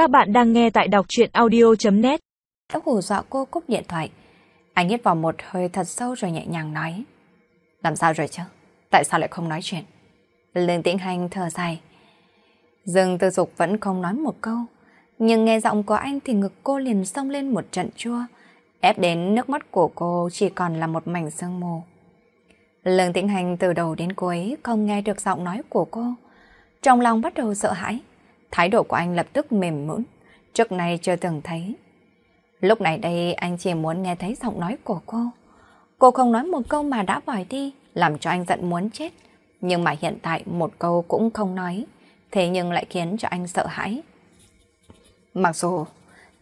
Các bạn đang nghe tại đọc chuyện audio.net Đã hù dọa cô cúp điện thoại. Anh hít vào một hơi thật sâu rồi nhẹ nhàng nói. Làm sao rồi chứ? Tại sao lại không nói chuyện? Lương tĩnh hành thở dài. Dương tư dục vẫn không nói một câu. Nhưng nghe giọng của anh thì ngực cô liền xông lên một trận chua. Ép đến nước mắt của cô chỉ còn là một mảnh sương mù. Lương tĩnh hành từ đầu đến cuối không nghe được giọng nói của cô. Trong lòng bắt đầu sợ hãi. Thái độ của anh lập tức mềm mũn, trước nay chưa từng thấy. Lúc này đây anh chỉ muốn nghe thấy giọng nói của cô. Cô không nói một câu mà đã vòi đi, làm cho anh giận muốn chết. Nhưng mà hiện tại một câu cũng không nói, thế nhưng lại khiến cho anh sợ hãi. Mặc dù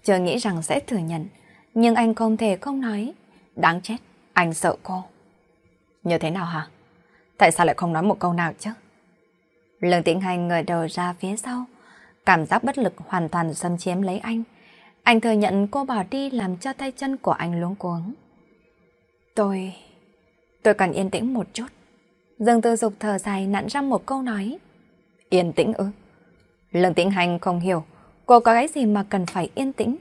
chưa nghĩ rằng sẽ thừa nhận, nhưng anh không thể không nói. Đáng chết, anh sợ cô. Như thế nào hả? Tại sao lại không nói một câu nào chứ? Lương Tĩnh Hành ngồi đầu ra phía sau, cảm giác bất lực hoàn toàn xâm chiếm lấy anh. Anh thừa nhận cô bỏ đi làm cho tay chân của anh luống cuống. Tôi... tôi cần yên tĩnh một chút. Dương Tư Dục thở dài nặn ra một câu nói. Yên tĩnh ư? Lương Tĩnh Hành không hiểu, cô có cái gì mà cần phải yên tĩnh.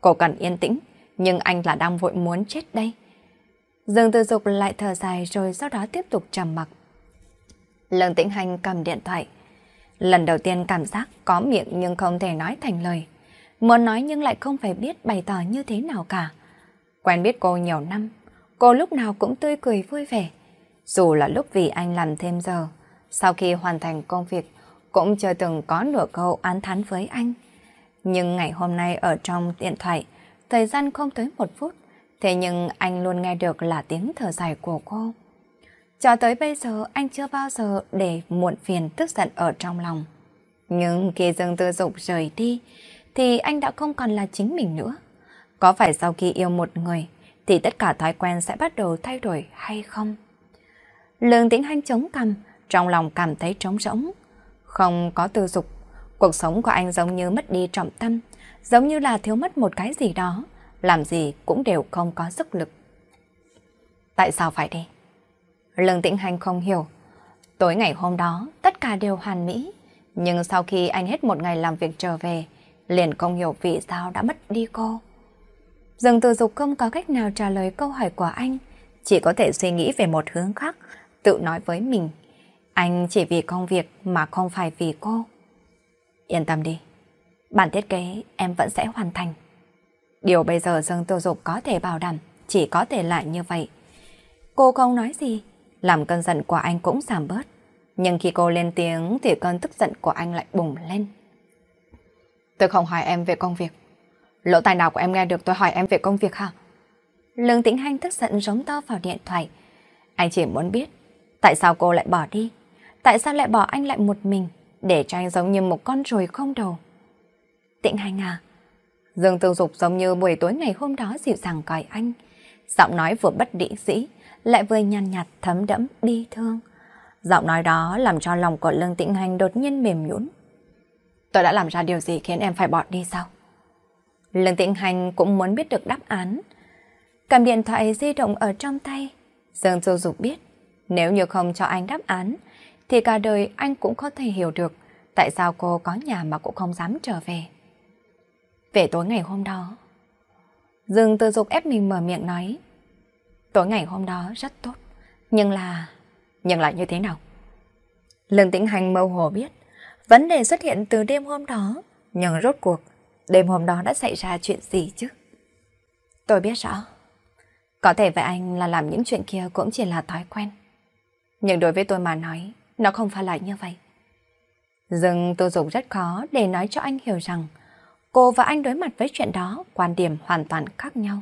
Cô cần yên tĩnh, nhưng anh là đang vội muốn chết đây. Dương Tư Dục lại thở dài rồi sau đó tiếp tục trầm mặc. Lương Tĩnh Hành cầm điện thoại. Lần đầu tiên cảm giác có miệng nhưng không thể nói thành lời. Muốn nói nhưng lại không phải biết bày tỏ như thế nào cả. Quen biết cô nhiều năm, cô lúc nào cũng tươi cười vui vẻ. Dù là lúc vì anh làm thêm giờ, sau khi hoàn thành công việc, cũng chưa từng có nửa câu án thán với anh. Nhưng ngày hôm nay ở trong điện thoại, thời gian không tới một phút, thế nhưng anh luôn nghe được là tiếng thở dài của cô. Cho tới bây giờ anh chưa bao giờ để muộn phiền tức giận ở trong lòng. Nhưng khi Dương Tư Dục rời đi, thì anh đã không còn là chính mình nữa. Có phải sau khi yêu một người, thì tất cả thói quen sẽ bắt đầu thay đổi hay không? Lương tĩnh hanh chống cằm, trong lòng cảm thấy trống rỗng. Không có tư dục, cuộc sống của anh giống như mất đi trọng tâm, giống như là thiếu mất một cái gì đó, làm gì cũng đều không có sức lực. Tại sao phải đi? Lương Tĩnh Hành không hiểu. Tối ngày hôm đó, tất cả đều hoàn mỹ. Nhưng sau khi anh hết một ngày làm việc trở về, liền không hiểu vì sao đã mất đi cô. Dương Tử Dục không có cách nào trả lời câu hỏi của anh, chỉ có thể suy nghĩ về một hướng khác, tự nói với mình. Anh chỉ vì công việc mà không phải vì cô. Yên tâm đi, bản thiết kế em vẫn sẽ hoàn thành. Điều bây giờ Dương Tử Dục có thể bảo đảm, chỉ có thể lại như vậy. Cô không nói gì, làm cơn giận của anh cũng giảm bớt. Nhưng khi cô lên tiếng thì cơn tức giận của anh lại bùng lên. Tôi không hỏi em về công việc. Lỗ tài nào của em nghe được tôi hỏi em về công việc hả? Lương Tĩnh Hanh tức giận giống to vào điện thoại. Anh chỉ muốn biết tại sao cô lại bỏ đi? Tại sao lại bỏ anh lại một mình để cho anh giống như một con ruồi không đầu? Tĩnh Hanh à? Dương Tư Dục giống như buổi tối ngày hôm đó dịu dàng gọi anh. Giọng nói vừa bất định dĩ, lại vừa nhàn nhạt thấm đẫm bi thương. Giọng nói đó làm cho lòng của Lương Tĩnh Hành đột nhiên mềm nhũn. Tôi đã làm ra điều gì khiến em phải bỏ đi sao? Lương Tĩnh Hành cũng muốn biết được đáp án. Cầm điện thoại di động ở trong tay. Dương Du Dục biết, nếu như không cho anh đáp án, thì cả đời anh cũng có thể hiểu được tại sao cô có nhà mà cũng không dám trở về. Về tối ngày hôm đó, Dương Tư Dục ép mình mở miệng nói, Tối ngày hôm đó rất tốt, nhưng là... Nhưng lại như thế nào? Lương Tĩnh Hành mơ hồ biết, vấn đề xuất hiện từ đêm hôm đó, nhưng rốt cuộc, đêm hôm đó đã xảy ra chuyện gì chứ? Tôi biết rõ, có thể với anh là làm những chuyện kia cũng chỉ là thói quen. Nhưng đối với tôi mà nói, nó không phải là như vậy. dừng tôi Dục rất khó để nói cho anh hiểu rằng cô và anh đối mặt với chuyện đó quan điểm hoàn toàn khác nhau.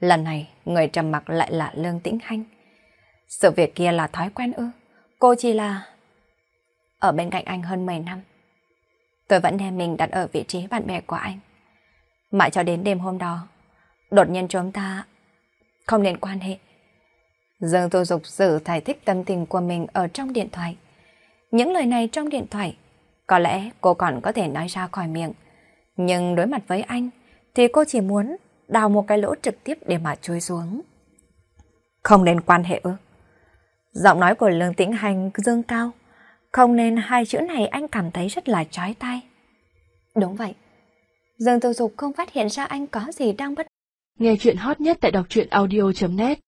Lần này, người trầm mặc lại là Lương Tĩnh Hanh. Sự việc kia là thói quen ư? Cô chỉ là... Ở bên cạnh anh hơn 10 năm. Tôi vẫn đem mình đặt ở vị trí bạn bè của anh. Mãi cho đến đêm hôm đó, đột nhiên chúng ta không nên quan hệ. Dương Tô Dục sử giải thích tâm tình của mình ở trong điện thoại. Những lời này trong điện thoại, có lẽ cô còn có thể nói ra khỏi miệng. Nhưng đối mặt với anh, thì cô chỉ muốn đào một cái lỗ trực tiếp để mà chui xuống. Không nên quan hệ ư? Giọng nói của Lương Tĩnh Hành dương cao. Không nên hai chữ này anh cảm thấy rất là chói tai. Đúng vậy. Dương Tư Dục không phát hiện ra anh có gì đang bất. Nghe chuyện hot nhất tại đọc truyện audio.net